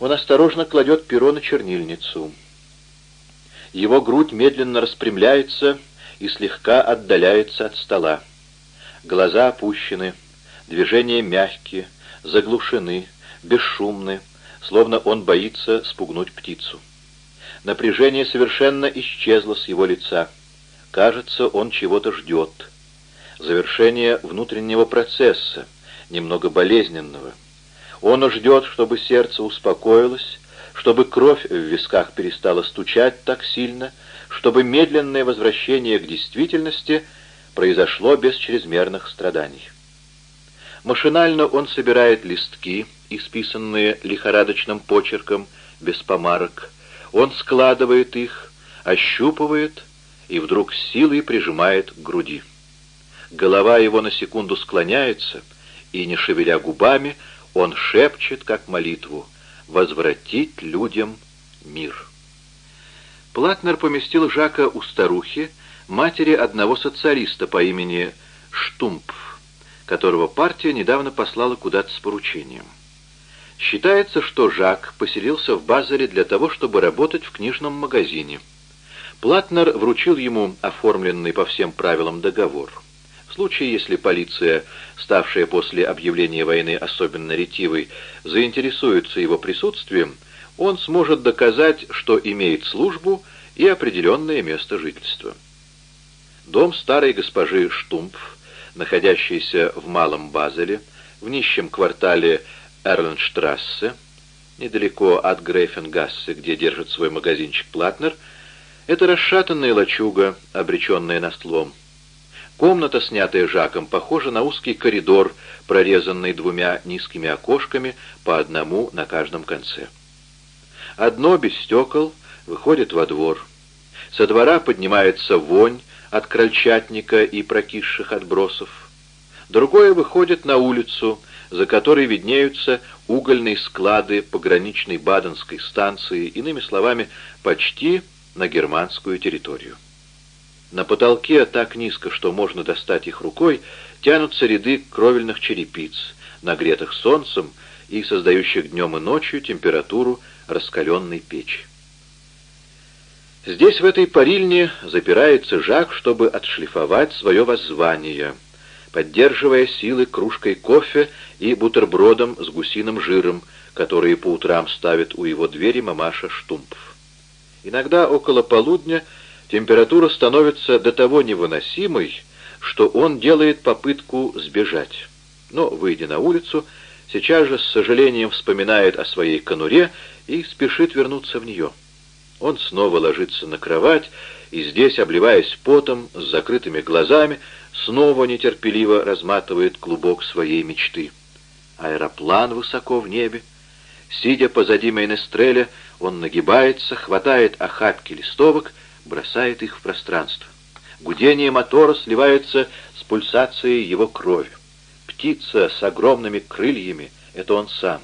Он осторожно кладет перо на чернильницу. Его грудь медленно распрямляется и слегка отдаляется от стола. Глаза опущены, движения мягкие, заглушены, бесшумны, словно он боится спугнуть птицу. Напряжение совершенно исчезло с его лица. Кажется, он чего-то ждет. Завершение внутреннего процесса, немного болезненного. Он ждет, чтобы сердце успокоилось, чтобы кровь в висках перестала стучать так сильно, чтобы медленное возвращение к действительности произошло без чрезмерных страданий. Машинально он собирает листки, исписанные лихорадочным почерком, без помарок. Он складывает их, ощупывает и вдруг силой прижимает к груди. Голова его на секунду склоняется, и, не шевеля губами, он шепчет, как молитву, «Возвратить людям мир». Платнер поместил Жака у старухи, матери одного социалиста по имени Штумпф, которого партия недавно послала куда-то с поручением. Считается, что Жак поселился в Базеле для того, чтобы работать в книжном магазине. Платнер вручил ему оформленный по всем правилам договор. В случае, если полиция, ставшая после объявления войны особенно ретивой, заинтересуется его присутствием, он сможет доказать, что имеет службу и определенное место жительства. Дом старой госпожи Штумпф, находящийся в Малом Базеле, в нищем квартале Эрленштрассе, недалеко от Грейфенгассе, где держит свой магазинчик Платнер, это расшатанная лачуга, обреченная на слом. Комната, снятая Жаком, похожа на узкий коридор, прорезанный двумя низкими окошками, по одному на каждом конце. Одно без стекол выходит во двор. Со двора поднимается вонь от крольчатника и прокисших отбросов. Другое выходит на улицу, за которой виднеются угольные склады пограничной Баденской станции, иными словами, почти на германскую территорию. На потолке, так низко, что можно достать их рукой, тянутся ряды кровельных черепиц, нагретых солнцем и создающих днем и ночью температуру раскаленной печи. Здесь, в этой парильне, запирается Жак, чтобы отшлифовать свое воззвание, поддерживая силы кружкой кофе и бутербродом с гусиным жиром, которые по утрам ставит у его двери мамаша Штумпф. Иногда около полудня температура становится до того невыносимой, что он делает попытку сбежать. Но, выйдя на улицу, сейчас же с сожалением вспоминает о своей конуре и спешит вернуться в нее. Он снова ложится на кровать и здесь, обливаясь потом, с закрытыми глазами, снова нетерпеливо разматывает клубок своей мечты. Аэроплан высоко в небе. Сидя позади Мейнестреля, он нагибается, хватает охапки листовок бросает их в пространство. Гудение мотора сливается с пульсацией его крови. Птица с огромными крыльями — это он сам.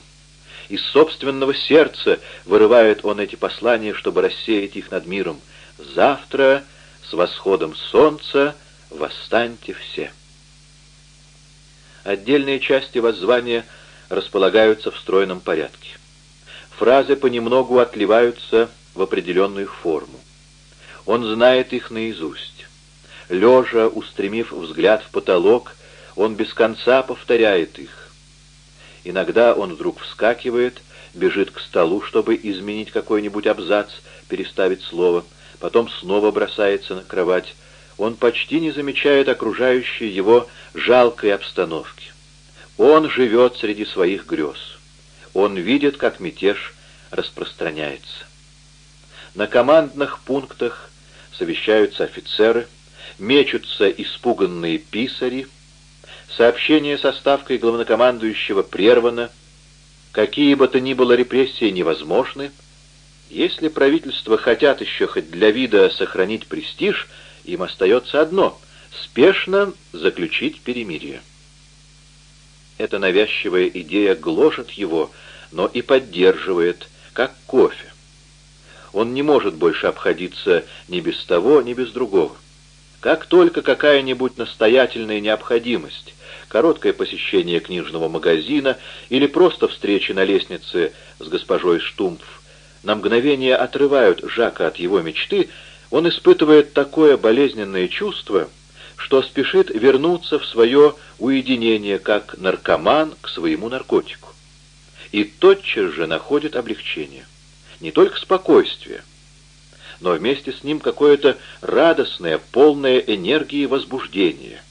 Из собственного сердца вырывает он эти послания, чтобы рассеять их над миром. «Завтра с восходом солнца восстаньте все». Отдельные части воззвания располагаются в стройном порядке. Фразы понемногу отливаются в определенную форму. Он знает их наизусть. Лежа, устремив взгляд в потолок, он без конца повторяет их. Иногда он вдруг вскакивает, бежит к столу, чтобы изменить какой-нибудь абзац, переставить слово, потом снова бросается на кровать. Он почти не замечает окружающей его жалкой обстановки. Он живет среди своих грез. Он видит, как мятеж распространяется. На командных пунктах совещаются офицеры, мечутся испуганные писари, сообщение со ставкой главнокомандующего прервано, какие бы то ни было репрессии невозможны, если правительство хотят еще хоть для вида сохранить престиж, им остается одно — спешно заключить перемирие. Эта навязчивая идея гложет его, но и поддерживает, как кофе. Он не может больше обходиться ни без того, ни без другого. Как только какая-нибудь настоятельная необходимость, короткое посещение книжного магазина или просто встреча на лестнице с госпожой Штумпф на мгновение отрывают Жака от его мечты, он испытывает такое болезненное чувство, что спешит вернуться в свое уединение, как наркоман к своему наркотику. И тотчас же находит облегчение. Не только спокойствие, но вместе с ним какое-то радостное, полное энергии возбуждение.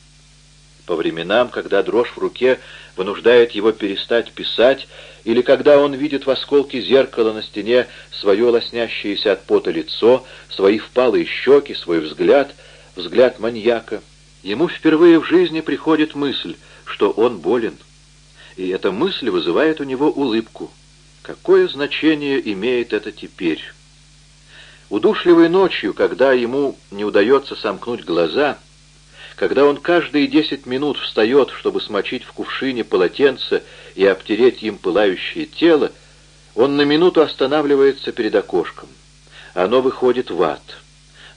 По временам, когда дрожь в руке вынуждает его перестать писать, или когда он видит в осколке зеркала на стене свое лоснящееся от пота лицо, свои впалые щеки, свой взгляд, взгляд маньяка, ему впервые в жизни приходит мысль, что он болен. И эта мысль вызывает у него улыбку. Какое значение имеет это теперь? Удушливой ночью, когда ему не удается сомкнуть глаза, когда он каждые десять минут встает, чтобы смочить в кувшине полотенце и обтереть им пылающее тело, он на минуту останавливается перед окошком. Оно выходит в ад.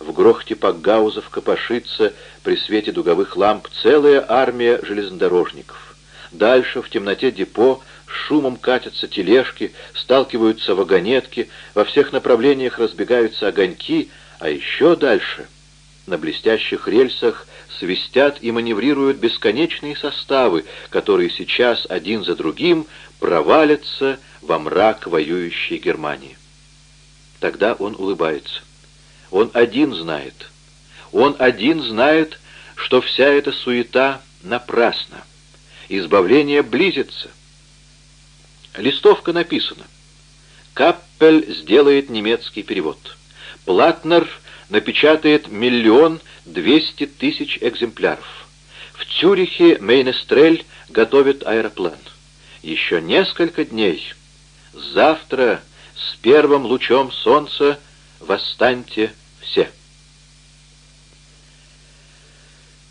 В грохте пакгаузов копошится при свете дуговых ламп целая армия железнодорожников. Дальше, в темноте депо, шумом катятся тележки, сталкиваются вагонетки, во всех направлениях разбегаются огоньки, а еще дальше, на блестящих рельсах, свистят и маневрируют бесконечные составы, которые сейчас один за другим провалятся во мрак воюющей Германии. Тогда он улыбается. Он один знает. Он один знает, что вся эта суета напрасна. Избавление близится. Листовка написана. Каппель сделает немецкий перевод. Платнер напечатает миллион двести тысяч экземпляров. В Цюрихе Мейнестрель готовит аэроплан. Еще несколько дней. Завтра с первым лучом солнца восстаньте все.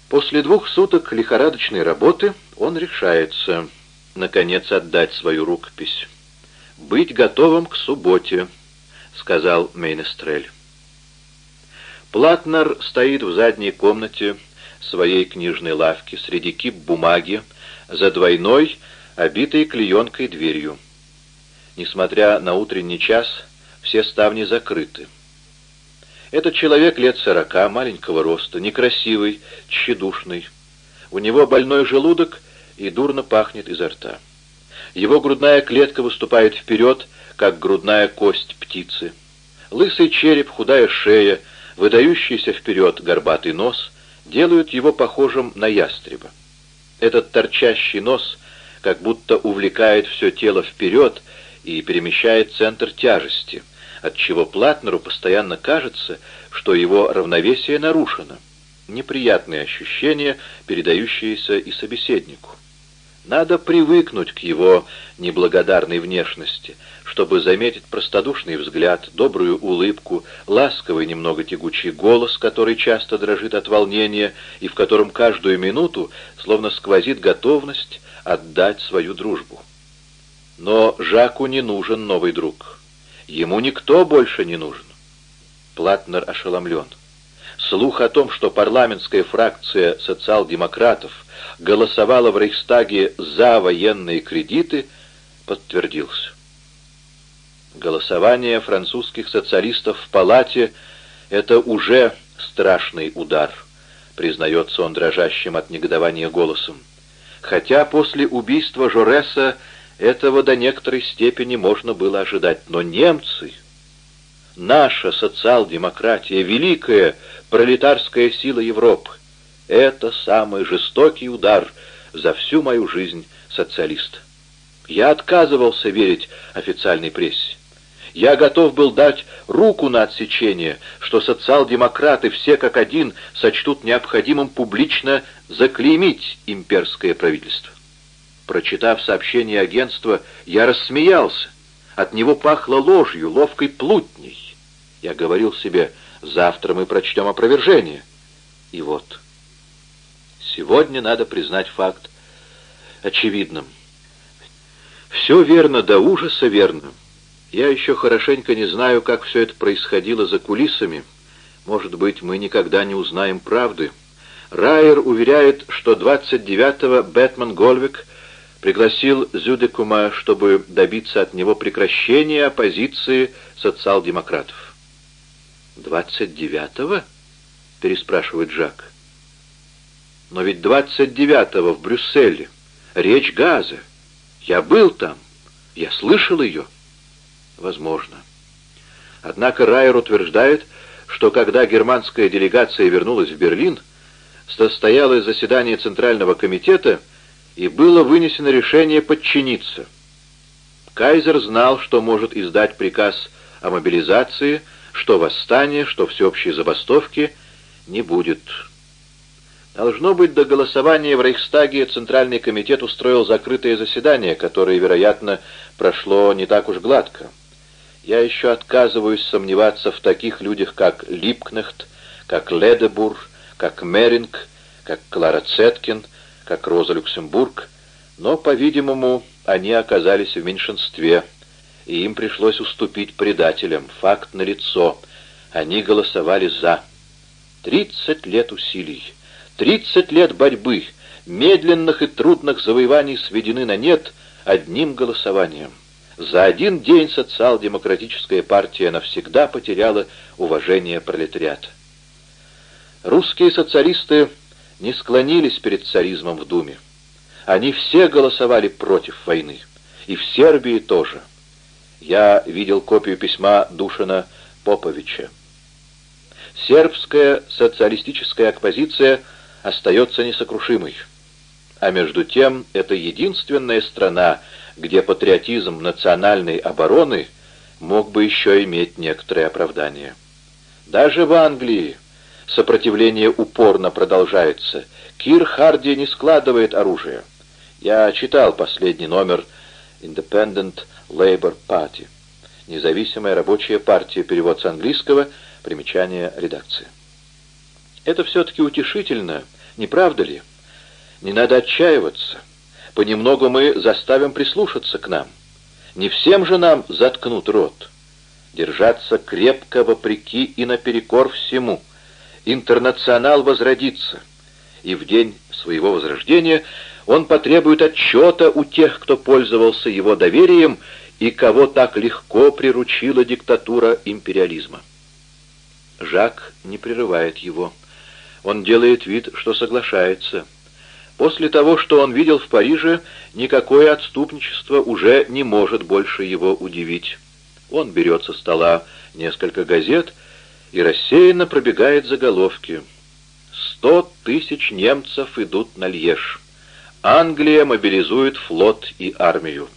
После двух суток лихорадочной работы он решается, наконец, отдать свою рукопись. «Быть готовым к субботе», — сказал Мейнестрель. Платнер стоит в задней комнате своей книжной лавки среди кип бумаги за двойной, обитой клеенкой дверью. Несмотря на утренний час, все ставни закрыты. Этот человек лет сорока, маленького роста, некрасивый, тщедушный. У него больной желудок и дурно пахнет изо рта. Его грудная клетка выступает вперед, как грудная кость птицы. Лысый череп, худая шея — выдающийся вперед горбатый нос делают его похожим на ястреба. Этот торчащий нос как будто увлекает все тело вперед и перемещает центр тяжести, отчего Платнеру постоянно кажется, что его равновесие нарушено. Неприятные ощущения, передающиеся и собеседнику. Надо привыкнуть к его неблагодарной внешности, чтобы заметить простодушный взгляд, добрую улыбку, ласковый немного тягучий голос, который часто дрожит от волнения и в котором каждую минуту словно сквозит готовность отдать свою дружбу. Но Жаку не нужен новый друг. Ему никто больше не нужен. Платнер ошеломлен. Слух о том, что парламентская фракция социал-демократов голосовала в Рейхстаге за военные кредиты, подтвердился. Голосование французских социалистов в палате — это уже страшный удар, признается он дрожащим от негодования голосом. Хотя после убийства Жореса этого до некоторой степени можно было ожидать. Но немцы, наша социал-демократия, великая пролетарская сила Европы, это самый жестокий удар за всю мою жизнь социалиста. Я отказывался верить официальной прессе. Я готов был дать руку на отсечение, что социал-демократы все как один сочтут необходимым публично заклеймить имперское правительство. Прочитав сообщение агентства, я рассмеялся. От него пахло ложью, ловкой плутней. Я говорил себе, завтра мы прочтем опровержение. И вот... Сегодня надо признать факт очевидным. Все верно, до ужаса верно. Я еще хорошенько не знаю, как все это происходило за кулисами. Может быть, мы никогда не узнаем правды. Райер уверяет, что 29-го Бэтмен Гольвик пригласил Зюдекума, чтобы добиться от него прекращения оппозиции социал-демократов. «Двадцать девятого?» — переспрашивает Жак. «Но ведь двадцать девятого в Брюсселе. Речь газа. Я был там. Я слышал ее». «Возможно». Однако Райер утверждает, что когда германская делегация вернулась в Берлин, состоялось заседание Центрального комитета и было вынесено решение подчиниться. Кайзер знал, что может издать приказ о мобилизации, что восстание, что всеобщей забастовки не будет. Должно быть, до голосования в Рейхстаге Центральный комитет устроил закрытое заседание, которое, вероятно, прошло не так уж гладко. Я еще отказываюсь сомневаться в таких людях, как Липкнехт, как Ледебур, как Меринг, как Клара Цеткин, как Роза Люксембург, но, по-видимому, они оказались в меньшинстве, и им пришлось уступить предателям. Факт налицо. Они голосовали «за». Тридцать лет усилий, тридцать лет борьбы, медленных и трудных завоеваний сведены на нет одним голосованием. За один день социал-демократическая партия навсегда потеряла уважение пролетариата. Русские социалисты не склонились перед царизмом в Думе. Они все голосовали против войны. И в Сербии тоже. Я видел копию письма Душина Поповича. Сербская социалистическая оппозиция остается несокрушимой. А между тем, это единственная страна, где патриотизм национальной обороны мог бы еще иметь некоторое оправдание. Даже в Англии сопротивление упорно продолжается. Кир Харди не складывает оружие. Я читал последний номер Independent Labour Party. Независимая рабочая партия, перевод с английского, примечание редакции. Это все-таки утешительно, не правда ли? Не надо отчаиваться. Понемногу мы заставим прислушаться к нам. Не всем же нам заткнут рот. Держаться крепко вопреки и наперекор всему. Интернационал возродится. И в день своего возрождения он потребует отчета у тех, кто пользовался его доверием и кого так легко приручила диктатура империализма. Жак не прерывает его. Он делает вид, что соглашается. После того, что он видел в Париже, никакое отступничество уже не может больше его удивить. Он берет со стола несколько газет и рассеянно пробегает заголовки. «Сто тысяч немцев идут на Льеж». Англия мобилизует флот и армию.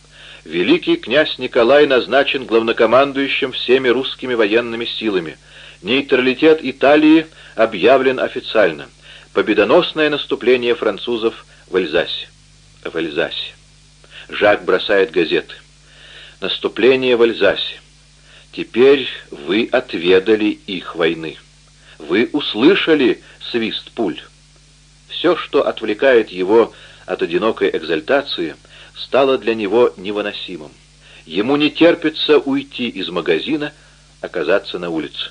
Великий князь Николай назначен главнокомандующим всеми русскими военными силами. Нейтралитет Италии объявлен официально победоносное наступление французов в Эльзасе. В Эльзасе. Жак бросает газеты. Наступление в Эльзасе. Теперь вы отведали их войны. Вы услышали свист пуль. Все, что отвлекает его от одинокой экзальтации, стало для него невыносимым. Ему не терпится уйти из магазина, оказаться на улице.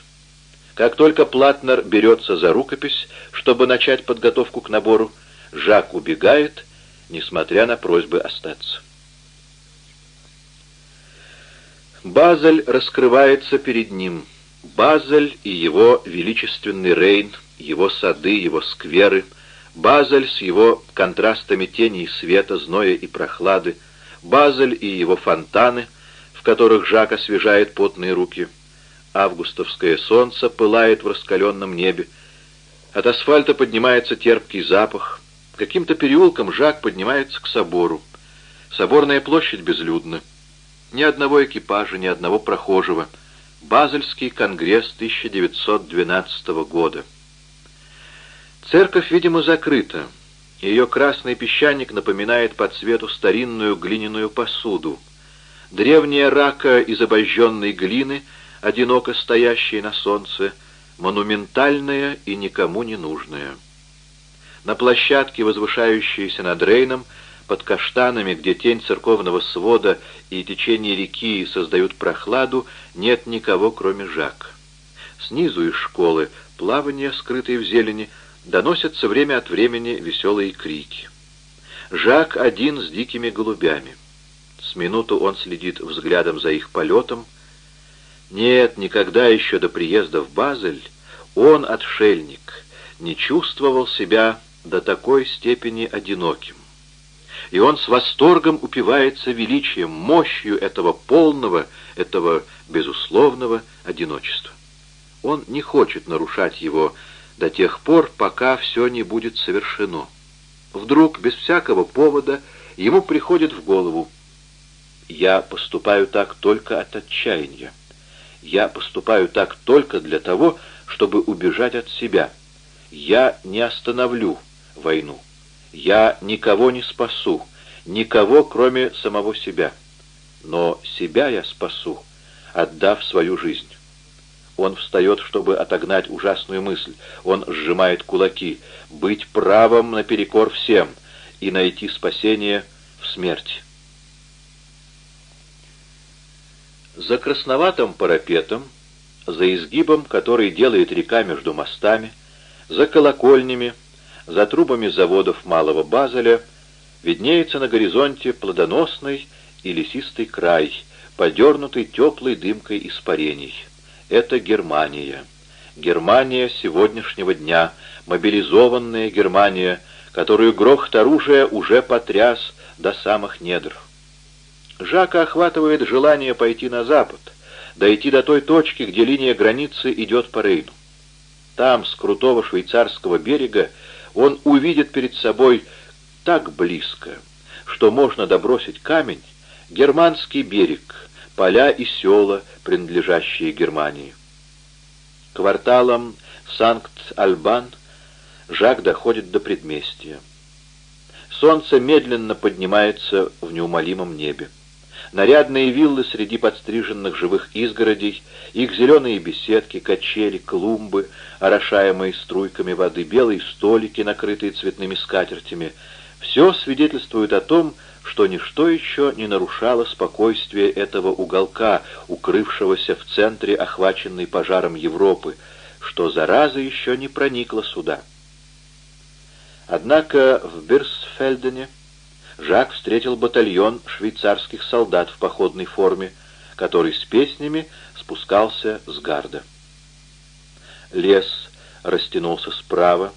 Как только Платнер берется за рукопись, чтобы начать подготовку к набору, Жак убегает, несмотря на просьбы остаться. Базель раскрывается перед ним. Базель и его величественный Рейн, его сады, его скверы, Базель с его контрастами тени и света, зноя и прохлады, Базель и его фонтаны, в которых Жак освежает потные руки — Августовское солнце пылает в раскаленном небе. От асфальта поднимается терпкий запах. Каким-то переулком Жак поднимается к собору. Соборная площадь безлюдна. Ни одного экипажа, ни одного прохожего. Базельский конгресс 1912 года. Церковь, видимо, закрыта. Ее красный песчаник напоминает по цвету старинную глиняную посуду. Древняя рака из обожженной глины — одиноко стоящей на солнце, монументальная и никому не нужная. На площадке, возвышающейся над Рейном, под каштанами, где тень церковного свода и течение реки создают прохладу, нет никого, кроме Жак. снизу из школы плавания, скрытые в зелени, доносятся время от времени веселые крики. Жак один с дикими голубями. С минуту он следит взглядом за их полетом. Нет, никогда еще до приезда в Базель он, отшельник, не чувствовал себя до такой степени одиноким. И он с восторгом упивается величием, мощью этого полного, этого безусловного одиночества. Он не хочет нарушать его до тех пор, пока все не будет совершено. Вдруг, без всякого повода, ему приходит в голову «Я поступаю так только от отчаяния. Я поступаю так только для того, чтобы убежать от себя. Я не остановлю войну. Я никого не спасу, никого, кроме самого себя. Но себя я спасу, отдав свою жизнь». Он встает, чтобы отогнать ужасную мысль. Он сжимает кулаки. Быть правым наперекор всем и найти спасение в смерти. За красноватым парапетом, за изгибом, который делает река между мостами, за колокольнями, за трубами заводов Малого Базеля, виднеется на горизонте плодоносный и лесистый край, подернутый теплой дымкой испарений. Это Германия. Германия сегодняшнего дня, мобилизованная Германия, которую грохот оружия уже потряс до самых недр. Жака охватывает желание пойти на запад, дойти до той точки, где линия границы идет по Рейну. Там, с крутого швейцарского берега, он увидит перед собой так близко, что можно добросить камень, германский берег, поля и села, принадлежащие Германии. Кварталом Санкт-Альбан Жак доходит до предместья. Солнце медленно поднимается в неумолимом небе. Нарядные виллы среди подстриженных живых изгородей, их зеленые беседки, качели, клумбы, орошаемые струйками воды, белые столики, накрытые цветными скатертями — все свидетельствует о том, что ничто еще не нарушало спокойствие этого уголка, укрывшегося в центре охваченной пожаром Европы, что зараза еще не проникла сюда. Однако в Бирсфельдене Жак встретил батальон швейцарских солдат в походной форме, который с песнями спускался с гарда. Лес растянулся справа,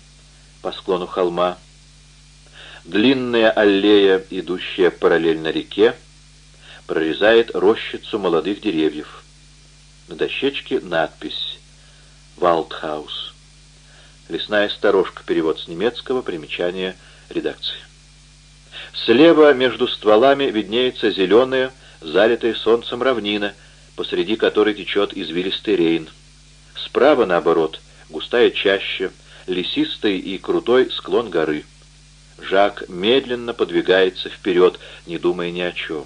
по склону холма, Длинная аллея, идущая параллельно реке, прорезает рощицу молодых деревьев. На дощечке надпись «Валдхаус». Лесная сторожка, перевод с немецкого, примечание редакции. Слева между стволами виднеется зеленая, залитая солнцем равнина, посреди которой течет извилистый рейн. Справа, наоборот, густая чаща, лесистый и крутой склон горы. Жак медленно подвигается вперед, не думая ни о чем.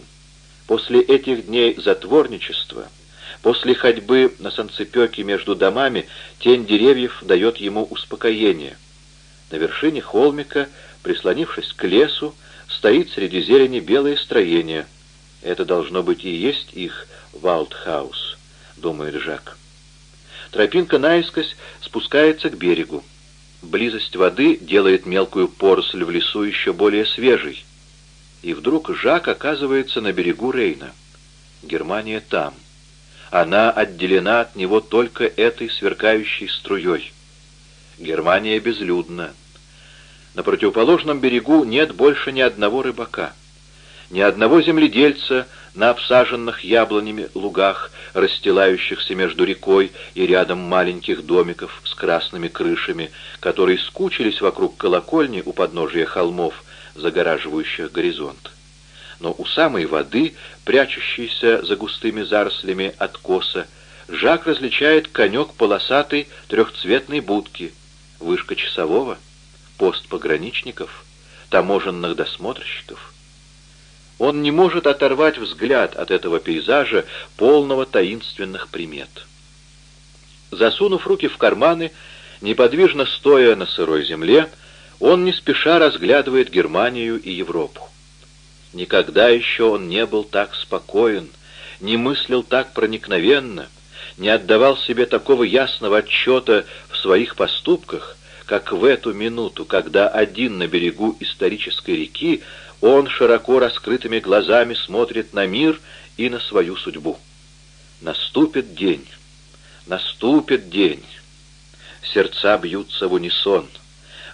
После этих дней затворничества, после ходьбы на санцепёке между домами, тень деревьев дает ему успокоение. На вершине холмика, прислонившись к лесу, стоит среди зелени белое строение. Это должно быть и есть их Валдхаус, думает Жак. Тропинка наискось спускается к берегу. Близость воды делает мелкую поросль в лесу еще более свежей. И вдруг Жак оказывается на берегу Рейна. Германия там. Она отделена от него только этой сверкающей струей. Германия безлюдна. На противоположном берегу нет больше ни одного рыбака, ни одного земледельца, на обсаженных яблонями лугах, расстилающихся между рекой и рядом маленьких домиков с красными крышами, которые скучились вокруг колокольни у подножия холмов, загораживающих горизонт. Но у самой воды, прячущейся за густыми зарослями откоса, Жак различает конек полосатой трехцветной будки, вышка часового, пост пограничников, таможенных досмотрщиков — он не может оторвать взгляд от этого пейзажа, полного таинственных примет. Засунув руки в карманы, неподвижно стоя на сырой земле, он не спеша разглядывает Германию и Европу. Никогда еще он не был так спокоен, не мыслил так проникновенно, не отдавал себе такого ясного отчета в своих поступках, как в эту минуту, когда один на берегу исторической реки он широко раскрытыми глазами смотрит на мир и на свою судьбу. Наступит день, наступит день. Сердца бьются в унисон.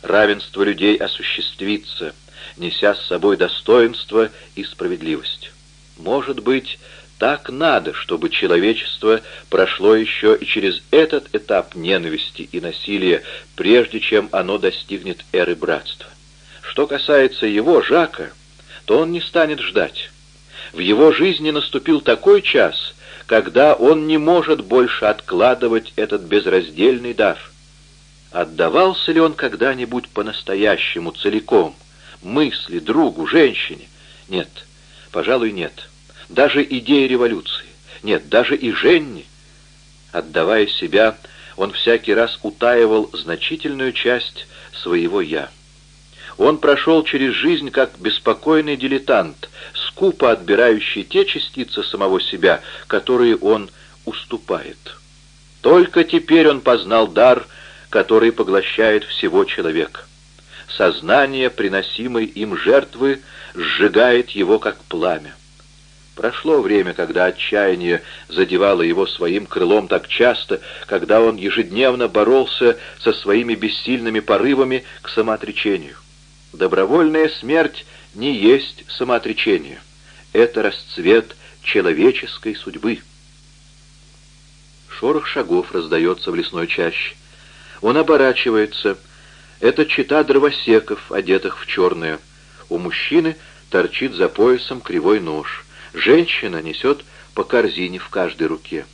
Равенство людей осуществится, неся с собой достоинство и справедливость. Может быть, так надо, чтобы человечество прошло еще и через этот этап ненависти и насилия, прежде чем оно достигнет эры братства. Что касается его, Жака, то он не станет ждать. В его жизни наступил такой час, когда он не может больше откладывать этот безраздельный дар. Отдавался ли он когда-нибудь по-настоящему, целиком, мысли, другу, женщине? Нет, пожалуй, нет даже идеи революции, нет, даже и Женни. Отдавая себя, он всякий раз утаивал значительную часть своего «я». Он прошел через жизнь как беспокойный дилетант, скупо отбирающий те частицы самого себя, которые он уступает. Только теперь он познал дар, который поглощает всего человека. Сознание, приносимой им жертвы, сжигает его как пламя. Прошло время, когда отчаяние задевало его своим крылом так часто, когда он ежедневно боролся со своими бессильными порывами к самоотречению. Добровольная смерть не есть самоотречение. Это расцвет человеческой судьбы. Шорох шагов раздается в лесной чаще. Он оборачивается. Это чита дровосеков, одетых в черное. У мужчины торчит за поясом кривой нож — Женщина несет по корзине в каждой руке.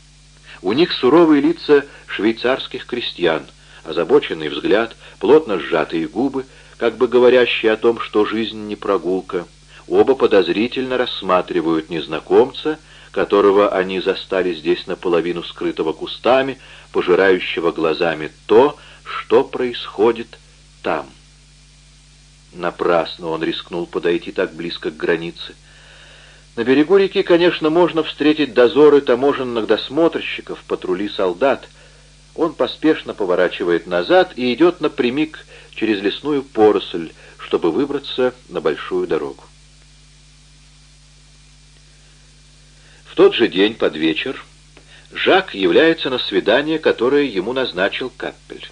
У них суровые лица швейцарских крестьян, озабоченный взгляд, плотно сжатые губы, как бы говорящие о том, что жизнь не прогулка. Оба подозрительно рассматривают незнакомца, которого они застали здесь наполовину скрытого кустами, пожирающего глазами то, что происходит там. Напрасно он рискнул подойти так близко к границе. На берегу реки, конечно, можно встретить дозоры таможенных досмотрщиков, патрули солдат. Он поспешно поворачивает назад и идет напрямик через лесную поросль, чтобы выбраться на большую дорогу. В тот же день под вечер Жак является на свидание, которое ему назначил Каппель.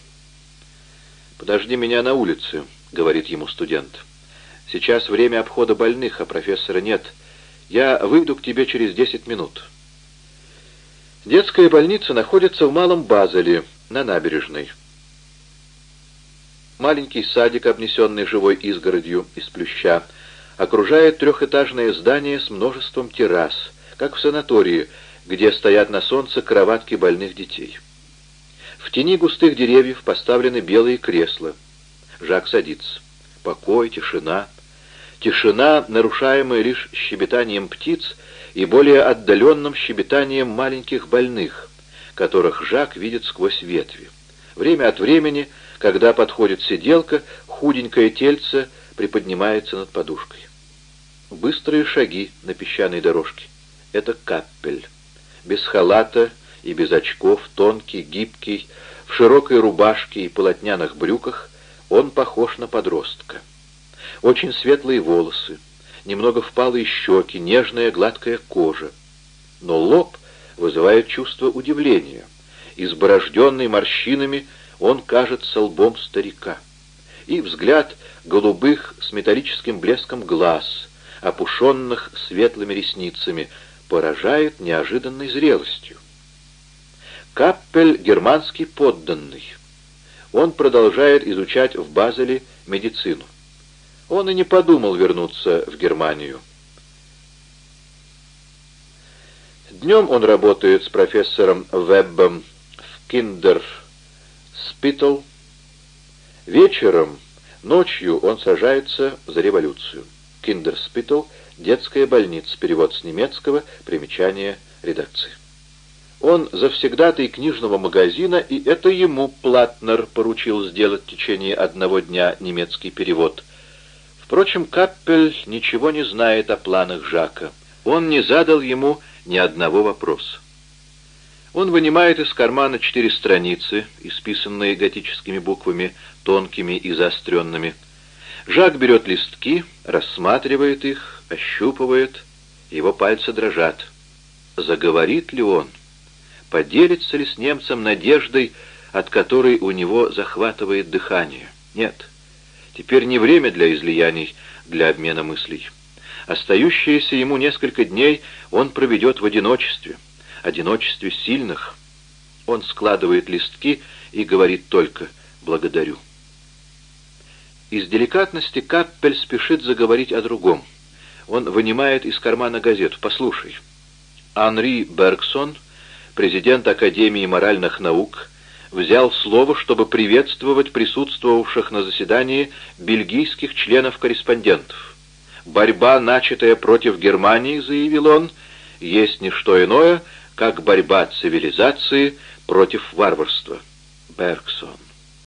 «Подожди меня на улице», — говорит ему студент. «Сейчас время обхода больных, а профессора нет». Я выйду к тебе через десять минут. Детская больница находится в Малом Базеле, на набережной. Маленький садик, обнесенный живой изгородью из плюща, окружает трехэтажное здание с множеством террас, как в санатории, где стоят на солнце кроватки больных детей. В тени густых деревьев поставлены белые кресла. Жак садится. Покой, тишина — Тишина, нарушаемая лишь щебетанием птиц и более отдаленным щебетанием маленьких больных, которых Жак видит сквозь ветви. Время от времени, когда подходит сиделка, худенькое тельце приподнимается над подушкой. Быстрые шаги на песчаной дорожке. Это капель. Без халата и без очков, тонкий, гибкий, в широкой рубашке и полотняных брюках, он похож на подростка. Очень светлые волосы, немного впалые щеки, нежная гладкая кожа. Но лоб вызывает чувство удивления. Изборожденный морщинами, он кажется лбом старика. И взгляд голубых с металлическим блеском глаз, опушенных светлыми ресницами, поражает неожиданной зрелостью. Каппель — германский подданный. Он продолжает изучать в Базеле медицину. Он и не подумал вернуться в Германию. Днем он работает с профессором Веббом в Kinderspital. Вечером, ночью он сражается за революцию. Kinderspital — детская больница, перевод с немецкого, примечание редакции. Он завсегдатай книжного магазина, и это ему Платнер поручил сделать в течение одного дня немецкий перевод — Впрочем, Каппель ничего не знает о планах Жака. Он не задал ему ни одного вопроса. Он вынимает из кармана четыре страницы, исписанные готическими буквами, тонкими и заостренными. Жак берет листки, рассматривает их, ощупывает. Его пальцы дрожат. Заговорит ли он? Поделится ли с немцем надеждой, от которой у него захватывает дыхание? Нет. Теперь не время для излияний, для обмена мыслей. Остающиеся ему несколько дней он проведет в одиночестве одиночестве сильных. Он складывает листки и говорит только «благодарю». Из деликатности Каппель спешит заговорить о другом. Он вынимает из кармана газету. «Послушай, Анри Бергсон, президент Академии моральных наук, взял слово, чтобы приветствовать присутствовавших на заседании бельгийских членов-корреспондентов. Борьба, начатая против Германии, заявил он, есть не что иное, как борьба цивилизации против варварства. Бергсон.